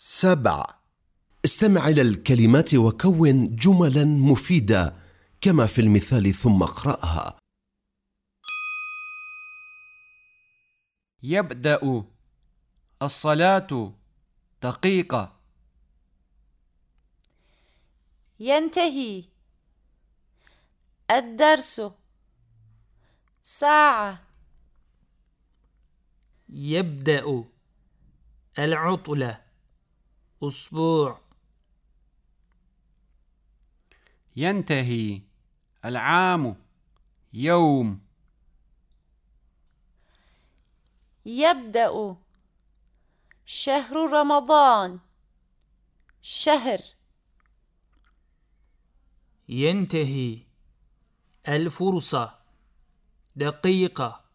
سبع. استمع إلى الكلمات وكون جملا مفيدة كما في المثال ثم اقرأها. يبدأ. الصلاة دقيقة. ينتهي. الدرس ساعة. يبدأ. العطلة. أسبوع. ينتهي العام يوم. يبدأ شهر رمضان. شهر. ينتهي الفرصة. دقيقة.